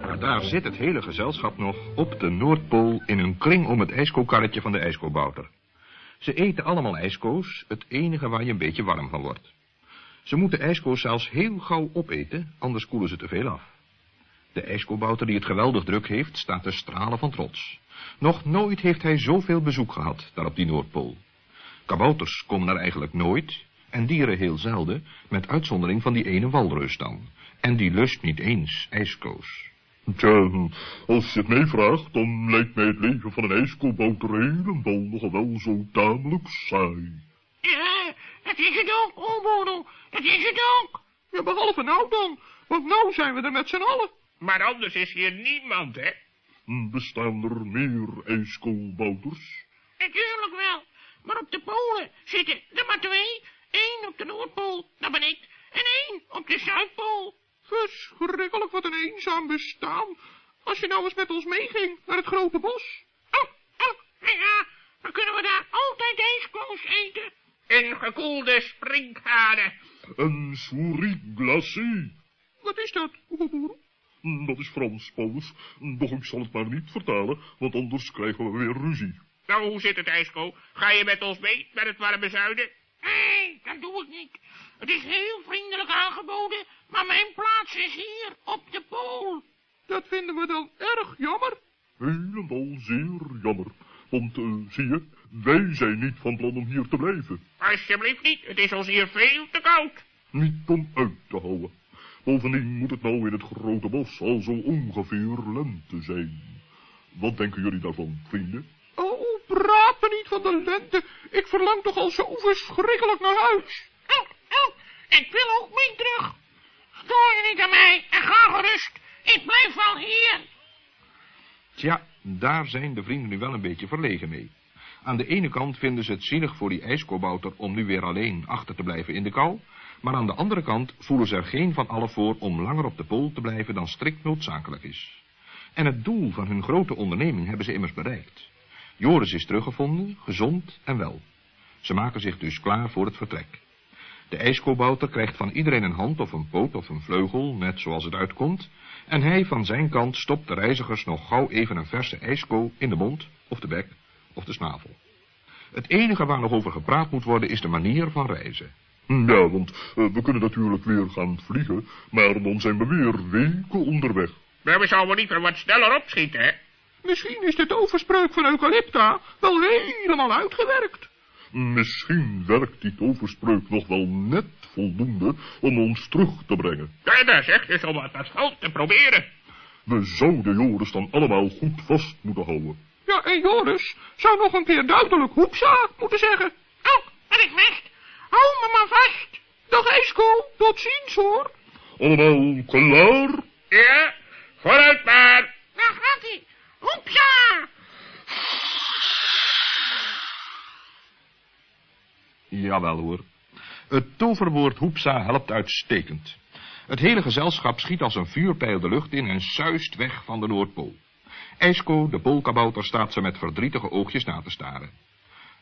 Maar daar zit het hele gezelschap nog op de Noordpool in een kring om het ijskookkarretje van de ijskoobouter. Ze eten allemaal ijskoos, het enige waar je een beetje warm van wordt. Ze moeten ijskoos zelfs heel gauw opeten, anders koelen ze te veel af. De ijskoobouter die het geweldig druk heeft, staat te stralen van trots. Nog nooit heeft hij zoveel bezoek gehad, daar op die Noordpool. Kabouters komen er eigenlijk nooit, en dieren heel zelden, met uitzondering van die ene walrus dan. En die lust niet eens ijskoos. Tja, als je het mij vraagt, dan lijkt mij het leven van een ijskoolbouter helemaal nog wel zo tamelijk saai. Ja, dat is het ook, Oomodel. Dat is het ook. Ja, behalve nou dan, want nou zijn we er met z'n allen. Maar anders is hier niemand, hè? Bestaan er meer ijskoolbouters? Natuurlijk wel. Maar op de polen zitten er maar twee. Eén op de Noordpool, dat ben ik. En één op de Zuidpool. Verschrikkelijk wat een eenzaam bestaan. Als je nou eens met ons meeging naar het grote bos. Oh, oh, nou ja, dan kunnen we daar altijd ijskoos eten. En gekoelde sprinkhanen. Een souris glacé. Wat is dat, oeboeboer? Dat is Frans, Paulus. Doch ik zal het maar niet vertalen, want anders krijgen we weer ruzie. Nou, hoe zit het, IJsko? Ga je met ons mee, naar het warme zuiden? Nee, dat doe ik niet. Het is heel vriendelijk aangeboden, maar mijn plaats is hier, op de pool. Dat vinden we dan erg jammer. Helemaal zeer jammer. Want, uh, zie je, wij zijn niet van plan om hier te blijven. Alsjeblieft niet, het is ons hier veel te koud. Niet om uit te houden. Bovendien moet het nou in het grote bos al zo ongeveer lente zijn. Wat denken jullie daarvan, vrienden? Oh, praat me niet van de lente. Ik verlang toch al zo verschrikkelijk naar huis. Oh, oh, ik wil ook mee terug. Stoor je niet aan mij en ga gerust. Ik blijf wel hier. Tja, daar zijn de vrienden nu wel een beetje verlegen mee. Aan de ene kant vinden ze het zielig voor die ijskobouter om nu weer alleen achter te blijven in de kou, maar aan de andere kant voelen ze er geen van allen voor om langer op de pool te blijven dan strikt noodzakelijk is. En het doel van hun grote onderneming hebben ze immers bereikt. Joris is teruggevonden, gezond en wel. Ze maken zich dus klaar voor het vertrek. De ijskobouter krijgt van iedereen een hand of een poot of een vleugel, net zoals het uitkomt, en hij van zijn kant stopt de reizigers nog gauw even een verse ijsko in de mond, of de bek, of de snavel. Het enige waar nog over gepraat moet worden is de manier van reizen. Ja, want uh, we kunnen natuurlijk weer gaan vliegen, maar dan zijn we weer weken onderweg. Maar we zouden liever wat sneller opschieten, hè? Misschien is de toverspreuk van Eucalypta wel helemaal uitgewerkt. Misschien werkt die toverspreuk nog wel net voldoende om ons terug te brengen. Ja, daar zeg je zo wat dat geld te proberen. We zouden Joris dan allemaal goed vast moeten houden. Ja, en Joris zou nog een keer duidelijk hoepsa moeten zeggen. Oh, ben ik vast. Hou me maar vast. Dag Esko, tot ziens hoor. Allemaal klaar? Ja, vooruit maar. Hoepsa. Jawel hoor. Het toverwoord hoepsa helpt uitstekend. Het hele gezelschap schiet als een vuurpijl de lucht in en suist weg van de Noordpool. IJsko, de poolkabouter, staat ze met verdrietige oogjes na te staren.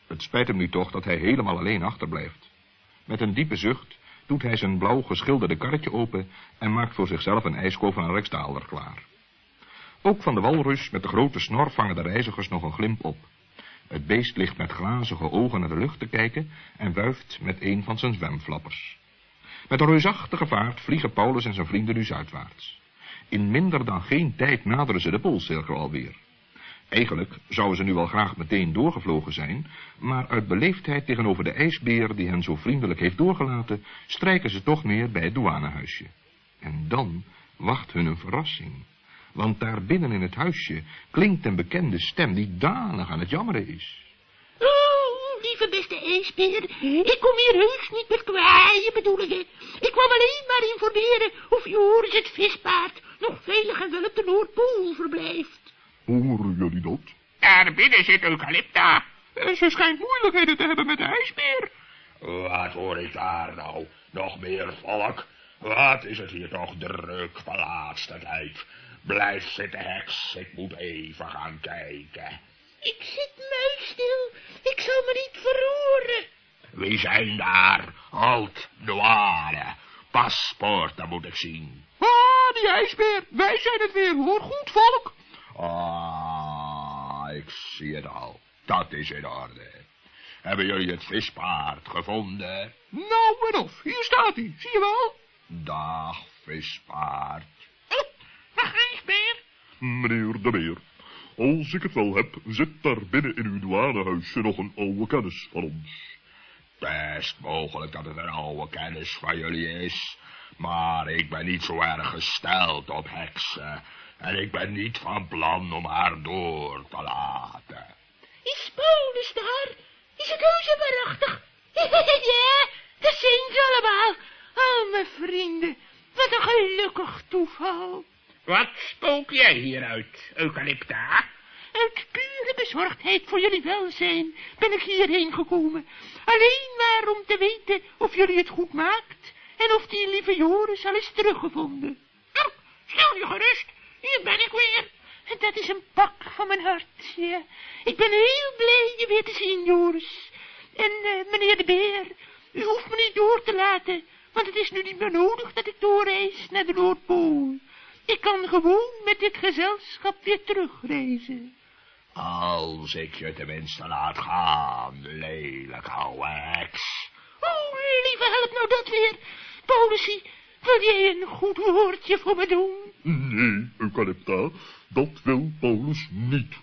Het spijt hem nu toch dat hij helemaal alleen achterblijft. Met een diepe zucht doet hij zijn blauw geschilderde karretje open en maakt voor zichzelf een ijsko van een rekstaalder klaar. Ook van de walrus met de grote snor vangen de reizigers nog een glimp op. Het beest ligt met glazige ogen naar de lucht te kijken en wuift met een van zijn zwemflappers. Met een reusachtige vaart vliegen Paulus en zijn vrienden nu zuidwaarts. In minder dan geen tijd naderen ze de poolcirkel alweer. Eigenlijk zouden ze nu wel graag meteen doorgevlogen zijn, maar uit beleefdheid tegenover de ijsbeer die hen zo vriendelijk heeft doorgelaten, strijken ze toch neer bij het douanehuisje. En dan wacht hun een verrassing. Want daar binnen in het huisje klinkt een bekende stem die danig aan het jammeren is. Oh, lieve beste ijsbeer, ik kom hier heus niet met kwaaien bedoelingen. Ik kwam alleen maar informeren of Joris het vispaard nog veilig en wel op de Noordpool verblijft. Horen jullie dat? Daar binnen zit Eucalypta. En ze schijnt moeilijkheden te hebben met de ijsbeer. Wat hoor ik daar nou? Nog meer volk? Wat is het hier toch druk de laatste tijd? Blijf zitten, heks. Ik moet even gaan kijken. Ik zit muisstil. Ik zal me niet verroeren. Wie zijn daar? Halt, douane. Paspoorten moet ik zien. Ah, die ijsbeer. Wij zijn het weer, hoor. Goed volk. Ah, ik zie het al. Dat is in orde. Hebben jullie het vispaard gevonden? Nou en of. Hier staat hij. Zie je wel? Dag, vispaard. Meneer de Beer, als ik het wel heb, zit daar binnen in uw douanehuisje nog een oude kennis van ons. Best mogelijk dat het een oude kennis van jullie is. Maar ik ben niet zo erg gesteld op heksen. En ik ben niet van plan om haar door te laten. Is Paulus daar? Is het heus waarachtig? ja, dat zijn ze allemaal. Oh, mijn vrienden, wat een gelukkig toeval. Wat spook jij hier uit, Eucalypta? Uit pure bezorgdheid voor jullie welzijn ben ik hierheen gekomen. Alleen maar om te weten of jullie het goed maakt en of die lieve Joris al is teruggevonden. Nou, stel je gerust, hier ben ik weer. En dat is een pak van mijn hart, ja. Ik ben heel blij je weer te zien, Joris. En uh, meneer de Beer, u hoeft me niet door te laten, want het is nu niet meer nodig dat ik doorreis naar de Noordpool. Ik kan gewoon met dit gezelschap weer terugreizen. Als ik je tenminste laat gaan, lelijk ouwe heks. Oh, lieve, help nou dat weer. Politie, wil jij een goed woordje voor me doen? Nee, Eucalypta, dat wil Paulus niet.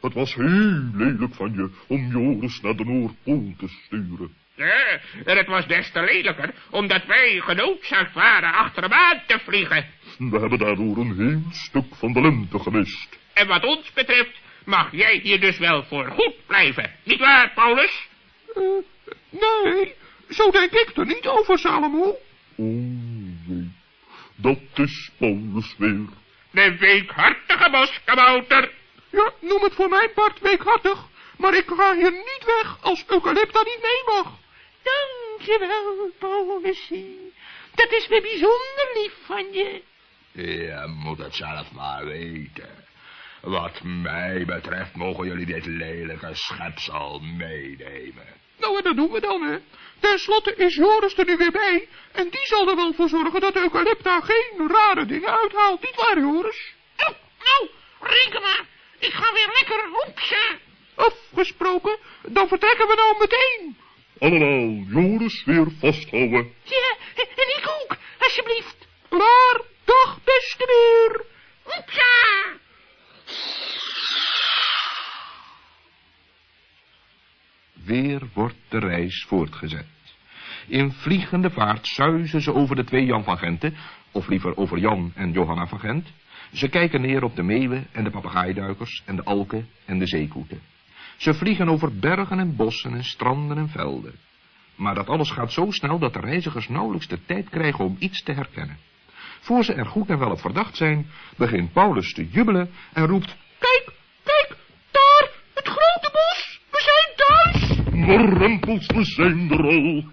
Het was heel lelijk van je om Joris naar de Noordpool te sturen. Ja, en het was des te lelijker, omdat wij genoodzaakt waren achter hem aan te vliegen. We hebben daardoor een heel stuk van de lente gemist. En wat ons betreft mag jij hier dus wel voor goed blijven. Niet waar, Paulus? Uh, nee, zo denk ik er niet over, Salomo. Oh, nee. Dat is Paulus weer. De weekhartige boskabouter. Ja, noem het voor mijn part weekhartig. Maar ik ga hier niet weg als Eucalypta niet mee mag. Dankjewel, Paulusie. Dat is weer bijzonder lief van je. Je moet het zelf maar weten. Wat mij betreft mogen jullie dit lelijke schepsel meenemen. Nou, en dat doen we dan, hè. Ten slotte is Joris er nu weer bij. En die zal er wel voor zorgen dat Eucalypta geen rare dingen uithaalt. Niet waar, Joris? Nou, nou, reken maar. Ik ga weer lekker hoepsen. Afgesproken, dan vertrekken we nou meteen. Allemaal Joris weer vasthouden. Ja, en ik ook, alsjeblieft. Klaar, dag beste weer. Hoepsa! Weer wordt de reis voortgezet. In vliegende vaart zuizen ze over de twee Jan van Genten, of liever over Jan en Johanna van Gent. Ze kijken neer op de meeuwen en de papegaaiduikers en de alken en de zeekoeten. Ze vliegen over bergen en bossen en stranden en velden. Maar dat alles gaat zo snel dat de reizigers nauwelijks de tijd krijgen om iets te herkennen. Voor ze er goed en wel op verdacht zijn, begint Paulus te jubelen en roept... Kijk, kijk, daar, het grote bos, we zijn thuis. Maar rempels, we zijn er al.